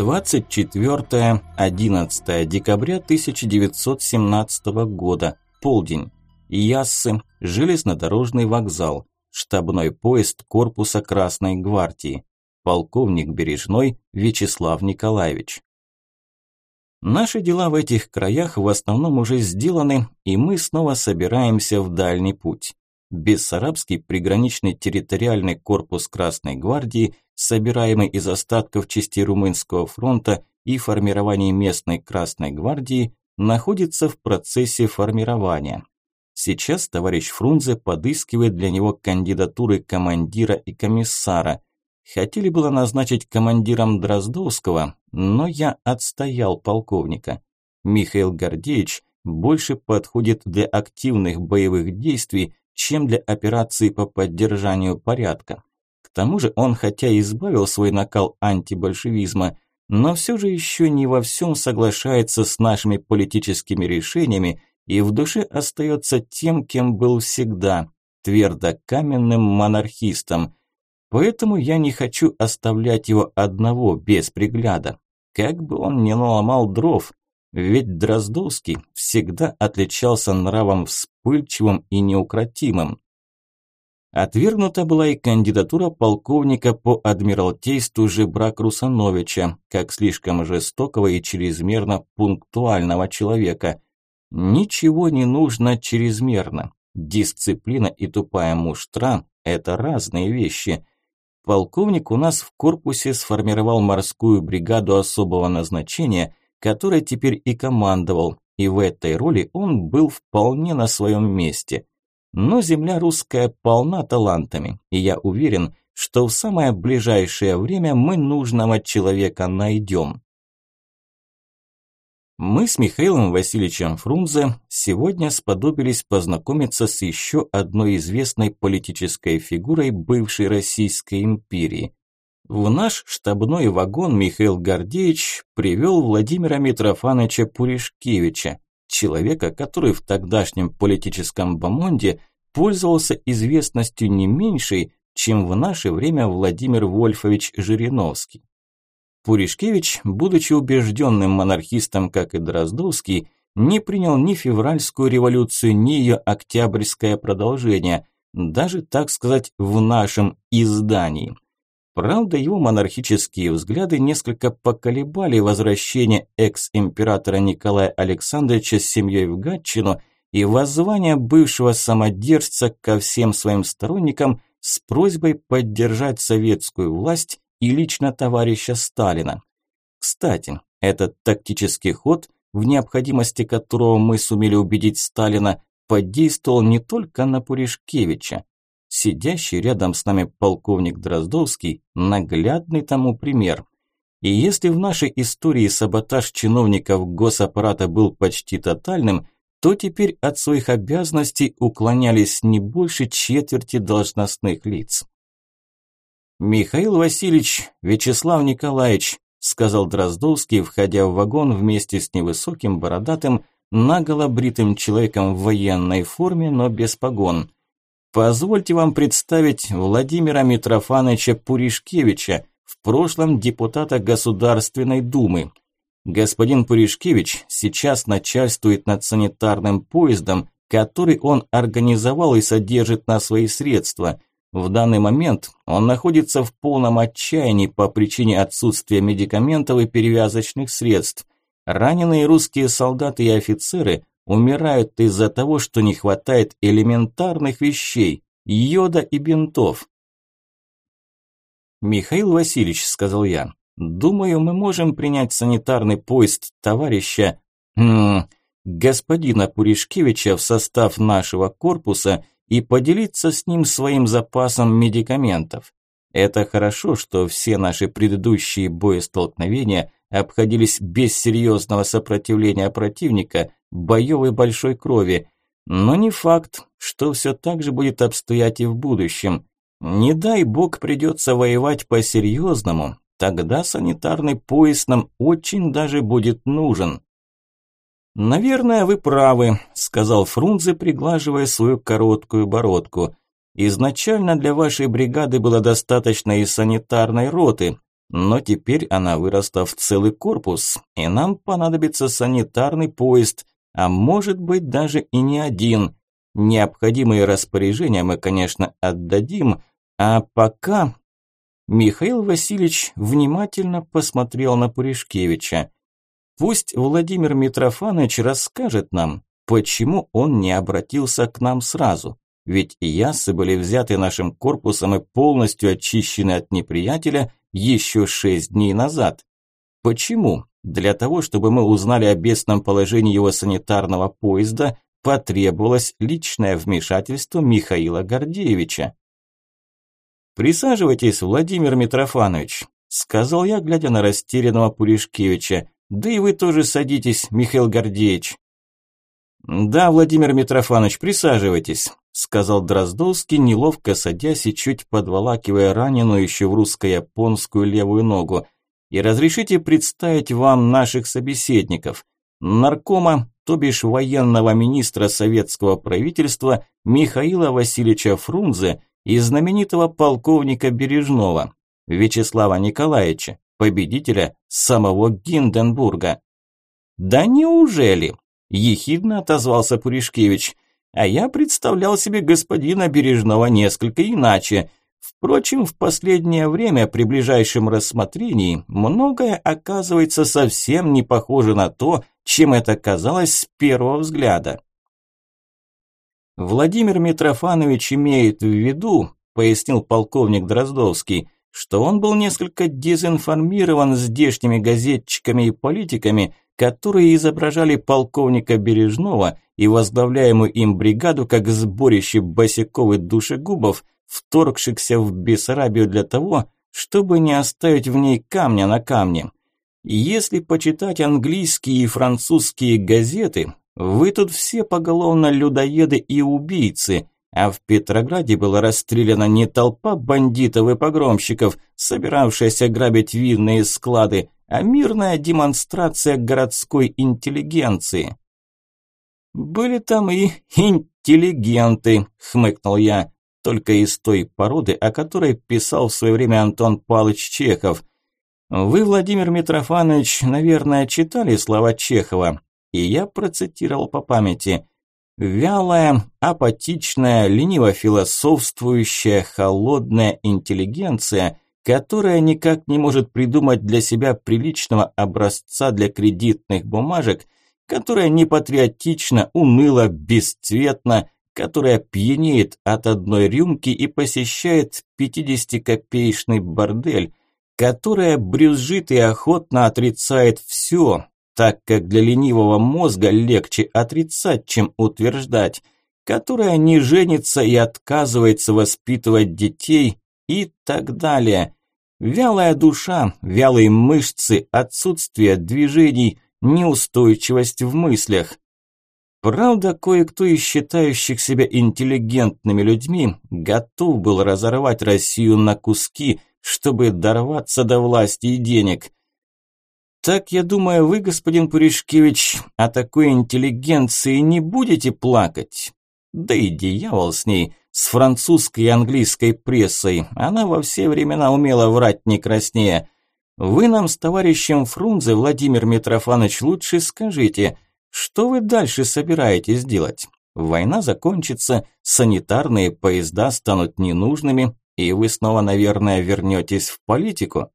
24-11 декабря 1917 года. Полдень. Яссы. Железнодорожный вокзал. Штабной поезд корпуса Красной гвардии. Полковник Бережной Вячеслав Николаевич. Наши дела в этих краях в основном уже сделаны, и мы снова собираемся в дальний путь. Бессарабский приграничный территориальный корпус Красной гвардии, собираемый из остатков частей Румынского фронта и формирования местной Красной гвардии, находится в процессе формирования. Сейчас товарищ Фрунзе подыскивает для него кандидатуры командира и комиссара. Хотели было назначить командиром Дроздовского, но я отстоял полковника. Михаил Гордеевич больше подходит для активных боевых действий, чем для операции по поддержанию порядка. К тому же он хотя и избавил свой накал антибольшевизма, но все же еще не во всем соглашается с нашими политическими решениями и в душе остается тем, кем был всегда – твердокаменным монархистом. Поэтому я не хочу оставлять его одного, без пригляда. Как бы он ни наломал дров, ведь Дроздовский всегда отличался нравом вспыльчивым и неукротимым. Отвергнута была и кандидатура полковника по адмиралтейству Жебрак Русановича, как слишком жестокого и чрезмерно пунктуального человека. Ничего не нужно чрезмерно. Дисциплина и тупая муштра – это разные вещи. Полковник у нас в корпусе сформировал морскую бригаду особого назначения, которой теперь и командовал, и в этой роли он был вполне на своем месте. Но земля русская полна талантами, и я уверен, что в самое ближайшее время мы нужного человека найдем. Мы с Михаилом Васильевичем Фрунзе сегодня сподобились познакомиться с еще одной известной политической фигурой бывшей Российской империи. В наш штабной вагон Михаил Гордеевич привел Владимира Митрофановича Пуришкевича, человека, который в тогдашнем политическом бомонде пользовался известностью не меньшей, чем в наше время Владимир Вольфович Жириновский. Пуришкевич, будучи убежденным монархистом, как и Дроздовский, не принял ни февральскую революцию, ни ее октябрьское продолжение, даже, так сказать, в нашем издании. Правда, его монархические взгляды несколько поколебали возвращение экс-императора Николая Александровича с семьей в Гатчину и воззвание бывшего самодержца ко всем своим сторонникам с просьбой поддержать советскую власть и лично товарища Сталина. Кстати, этот тактический ход, в необходимости которого мы сумели убедить Сталина, подействовал не только на Пуришкевича. Сидящий рядом с нами полковник Дроздовский – наглядный тому пример. И если в нашей истории саботаж чиновников госаппарата был почти тотальным, то теперь от своих обязанностей уклонялись не больше четверти должностных лиц. «Михаил Васильевич, Вячеслав Николаевич», сказал Дроздовский, входя в вагон вместе с невысоким, бородатым, наголо бритым человеком в военной форме, но без погон. «Позвольте вам представить Владимира Митрофановича Пуришкевича, в прошлом депутата Государственной Думы. Господин Пуришкевич сейчас начальствует над санитарным поездом, который он организовал и содержит на свои средства – в данный момент он находится в полном отчаянии по причине отсутствия медикаментов и перевязочных средств. Раненые русские солдаты и офицеры умирают из-за того, что не хватает элементарных вещей – йода и бинтов. «Михаил Васильевич», – сказал я, – «думаю, мы можем принять санитарный поезд товарища, м господина Пуришкевича в состав нашего корпуса – и поделиться с ним своим запасом медикаментов. Это хорошо, что все наши предыдущие боестолкновения обходились без серьезного сопротивления противника, боевой большой крови, но не факт, что все так же будет обстоять и в будущем. Не дай бог придется воевать по-серьезному, тогда санитарный пояс нам очень даже будет нужен. «Наверное, вы правы», – сказал Фрунзе, приглаживая свою короткую бородку. «Изначально для вашей бригады было достаточно и санитарной роты. но теперь она выросла в целый корпус, и нам понадобится санитарный поезд, а может быть даже и не один. Необходимые распоряжения мы, конечно, отдадим, а пока... Михаил Васильевич внимательно посмотрел на Пуришкевича. Пусть Владимир Митрофанович расскажет нам, почему он не обратился к нам сразу. Ведь ясы были взяты нашим корпусом и полностью очищены от неприятеля еще шесть дней назад. Почему? Для того, чтобы мы узнали о бедственном положении его санитарного поезда, потребовалось личное вмешательство Михаила Гордеевича. «Присаживайтесь, Владимир Митрофанович», – сказал я, глядя на растерянного Пуришкевича. «Да и вы тоже садитесь, Михаил Гордеевич». «Да, Владимир Митрофанович, присаживайтесь», – сказал Дроздовский, неловко садясь и чуть подволакивая раненую еще в русско-японскую левую ногу. «И разрешите представить вам наших собеседников. Наркома, то бишь военного министра советского правительства Михаила Васильевича Фрунзе и знаменитого полковника Бережного, Вячеслава Николаевича, победителя самого Гинденбурга». «Да неужели?» – ехидно отозвался Пуришкевич – а я представлял себе господина Бережного несколько иначе. Впрочем, в последнее время при ближайшем рассмотрении многое оказывается совсем не похоже на то, чем это казалось с первого взгляда. Владимир Митрофанович имеет в виду, пояснил полковник Дроздовский, что он был несколько дезинформирован здешними газетчиками и политиками, которые изображали полковника Бережного и возглавляемую им бригаду как сборище босиков и душегубов, вторгшихся в Бессарабию для того, чтобы не оставить в ней камня на камне. Если почитать английские и французские газеты, вы тут все поголовно людоеды и убийцы, а в Петрограде была расстреляна не толпа бандитов и погромщиков, собиравшаяся грабить винные склады, а мирная демонстрация городской интеллигенции. «Были там и интеллигенты», – хмыкнул я, – «только из той породы, о которой писал в свое время Антон Павлович Чехов. Вы, Владимир Митрофанович, наверное, читали слова Чехова, и я процитировал по памяти. Вялая, апатичная, лениво-философствующая, холодная интеллигенция – которая никак не может придумать для себя приличного образца для кредитных бумажек, которая непатриотична, уныла, бесцветна, которая пьянеет от одной рюмки и посещает 50-копеечный бордель, которая брюзжит и охотно отрицает все, так как для ленивого мозга легче отрицать, чем утверждать, которая не женится и отказывается воспитывать детей, и так далее. Вялая душа, вялые мышцы, отсутствие движений, неустойчивость в мыслях. Правда, кое-кто из считающих себя интеллигентными людьми готов был разорвать Россию на куски, чтобы дорваться до власти и денег. Так, я думаю, вы, господин Пуришкевич, о такой интеллигенции не будете плакать. Да и дьявол с ней с французской и английской прессой. Она во все времена умела врать не краснее. Вы нам с товарищем Фрунзе, Владимир Митрофанович, лучше скажите, что вы дальше собираетесь делать? Война закончится, санитарные поезда станут ненужными, и вы снова, наверное, вернетесь в политику.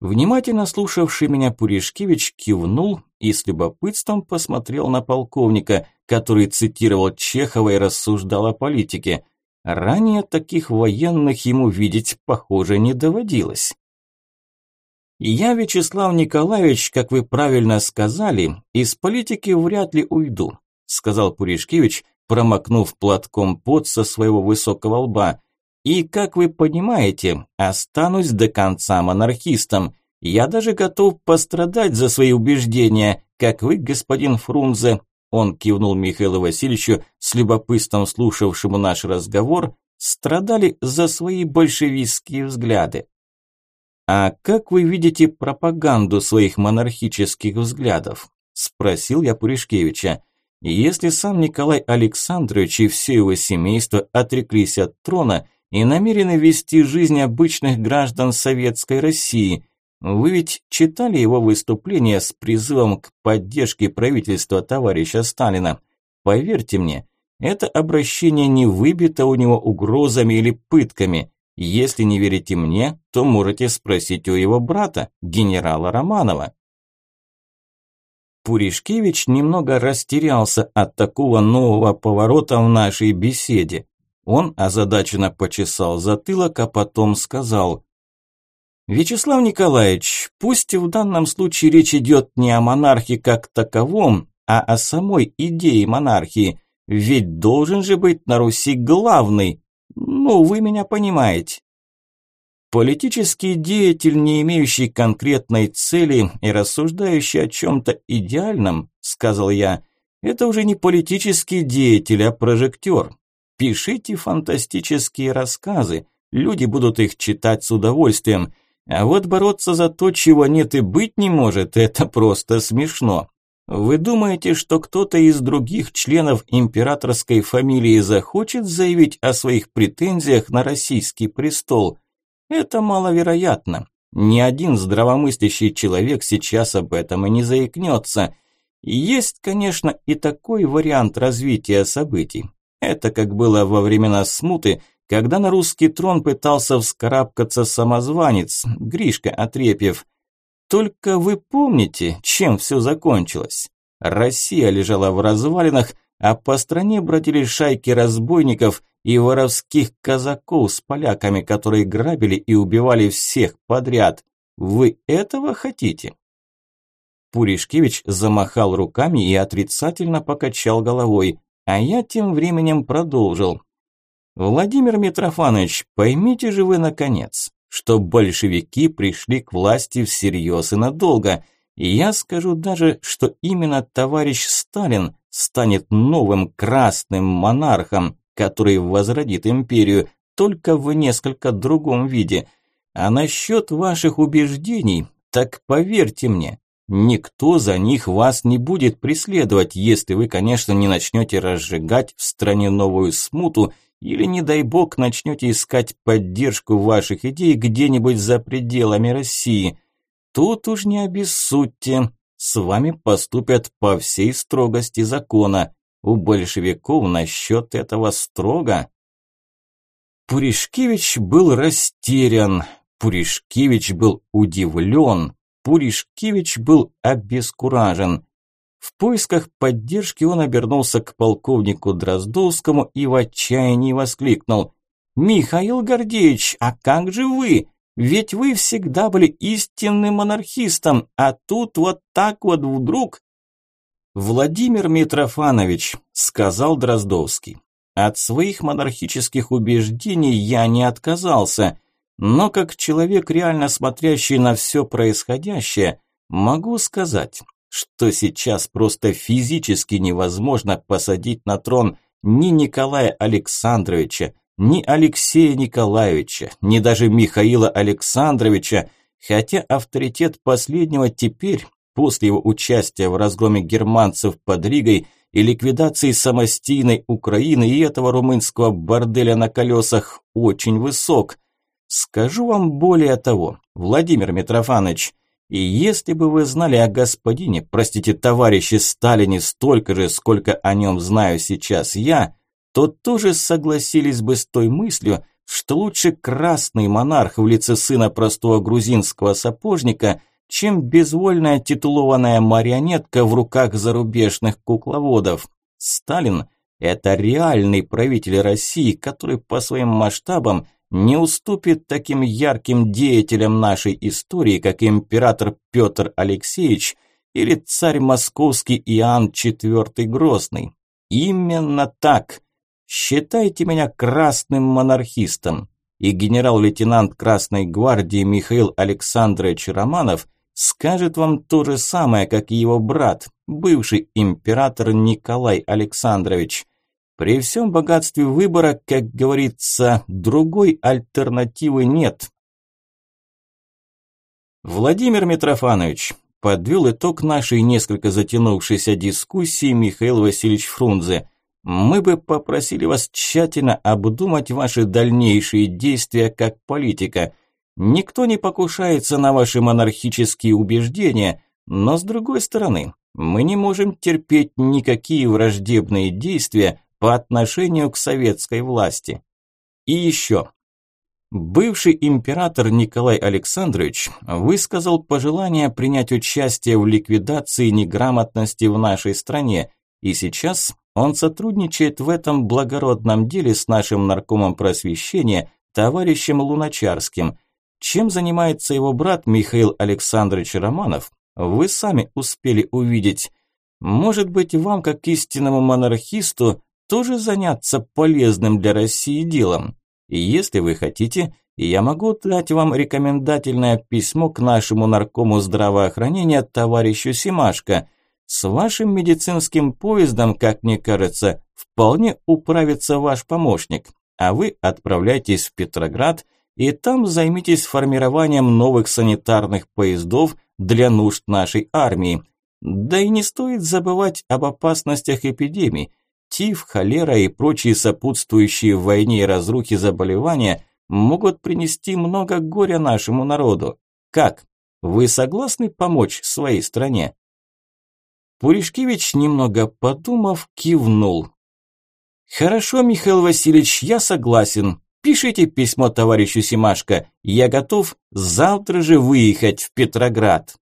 Внимательно слушавший меня Пуришкевич кивнул и с любопытством посмотрел на полковника, который цитировал Чехова и рассуждал о политике. Ранее таких военных ему видеть, похоже, не доводилось. «Я, Вячеслав Николаевич, как вы правильно сказали, из политики вряд ли уйду», сказал Пуришкевич, промокнув платком пот со своего высокого лба. «И, как вы понимаете, останусь до конца монархистом. Я даже готов пострадать за свои убеждения, как вы, господин Фрунзе, он кивнул Михаилу Васильевичу, с любопытством слушавшему наш разговор, страдали за свои большевистские взгляды. «А как вы видите пропаганду своих монархических взглядов?» – спросил я Пуришкевича. «Если сам Николай Александрович и все его семейство отреклись от трона, и намерены вести жизнь обычных граждан Советской России. Вы ведь читали его выступление с призывом к поддержке правительства товарища Сталина? Поверьте мне, это обращение не выбито у него угрозами или пытками. Если не верите мне, то можете спросить у его брата, генерала Романова. Пуришкевич немного растерялся от такого нового поворота в нашей беседе. Он озадаченно почесал затылок, а потом сказал «Вячеслав Николаевич, пусть в данном случае речь идет не о монархии как таковом, а о самой идее монархии, ведь должен же быть на Руси главный, ну, вы меня понимаете». Политический деятель, не имеющий конкретной цели и рассуждающий о чем-то идеальном, сказал я, это уже не политический деятель, а прожектор. Пишите фантастические рассказы, люди будут их читать с удовольствием. А вот бороться за то, чего нет и быть не может, это просто смешно. Вы думаете, что кто-то из других членов императорской фамилии захочет заявить о своих претензиях на российский престол? Это маловероятно. Ни один здравомыслящий человек сейчас об этом и не заикнется. Есть, конечно, и такой вариант развития событий. Это как было во времена смуты, когда на русский трон пытался вскарабкаться самозванец Гришка Отрепьев. Только вы помните, чем все закончилось? Россия лежала в развалинах, а по стране бродили шайки разбойников и воровских казаков с поляками, которые грабили и убивали всех подряд. Вы этого хотите? Пуришкевич замахал руками и отрицательно покачал головой, а я тем временем продолжил. Владимир Митрофанович, поймите же вы наконец, что большевики пришли к власти всерьез и надолго, и я скажу даже, что именно товарищ Сталин станет новым красным монархом, который возродит империю, только в несколько другом виде. А насчет ваших убеждений, так поверьте мне, никто за них вас не будет преследовать, если вы, конечно, не начнете разжигать в стране новую смуту или, не дай бог, начнете искать поддержку ваших идей где-нибудь за пределами России. Тут уж не обессудьте, с вами поступят по всей строгости закона. У большевиков насчет этого строго. Пуришкевич был растерян, Пуришкевич был удивлен, Пуришкевич был обескуражен. В поисках поддержки он обернулся к полковнику Дроздовскому и в отчаянии воскликнул. «Михаил Гордеевич, а как же вы? Ведь вы всегда были истинным монархистом, а тут вот так вот вдруг «Владимир Митрофанович», – сказал Дроздовский, – «от своих монархических убеждений я не отказался, но как человек, реально смотрящий на все происходящее, могу сказать, что сейчас просто физически невозможно посадить на трон ни Николая Александровича, ни Алексея Николаевича, ни даже Михаила Александровича, хотя авторитет последнего теперь после его участия в разгроме германцев под Ригой и ликвидации самостийной Украины и этого румынского борделя на колесах очень высок. Скажу вам более того, Владимир Митрофанович, и если бы вы знали о господине, простите, товарище Сталине столько же, сколько о нем знаю сейчас я, то тоже согласились бы с той мыслью, что лучше красный монарх в лице сына простого грузинского сапожника – чем безвольная титулованная марионетка в руках зарубежных кукловодов. Сталин – это реальный правитель России, который по своим масштабам не уступит таким ярким деятелям нашей истории, как император Петр Алексеевич или царь московский Иоанн IV Грозный. Именно так. Считайте меня красным монархистом. И генерал-лейтенант Красной гвардии Михаил Александрович Романов скажет вам то же самое, как и его брат, бывший император Николай Александрович. При всем богатстве выбора, как говорится, другой альтернативы нет. Владимир Митрофанович, подвел итог нашей несколько затянувшейся дискуссии Михаил Васильевич Фрунзе. мы бы попросили вас тщательно обдумать ваши дальнейшие действия как политика. Никто не покушается на ваши монархические убеждения, но с другой стороны, мы не можем терпеть никакие враждебные действия по отношению к советской власти. И еще. Бывший император Николай Александрович высказал пожелание принять участие в ликвидации неграмотности в нашей стране, и сейчас он сотрудничает в этом благородном деле с нашим наркомом просвещения, товарищем Луначарским. Чем занимается его брат Михаил Александрович Романов, вы сами успели увидеть. Может быть, вам, как истинному монархисту, тоже заняться полезным для России делом? И если вы хотите, я могу дать вам рекомендательное письмо к нашему наркому здравоохранения товарищу Симашко. С вашим медицинским поездом, как мне кажется, вполне управится ваш помощник, а вы отправляйтесь в Петроград и там займитесь формированием новых санитарных поездов для нужд нашей армии. Да и не стоит забывать об опасностях эпидемий. Тиф, холера и прочие сопутствующие в войне и разрухе заболевания могут принести много горя нашему народу. Как? Вы согласны помочь своей стране? Пуришкевич, немного подумав, кивнул. «Хорошо, Михаил Васильевич, я согласен. Пишите письмо товарищу Симашко. Я готов завтра же выехать в Петроград».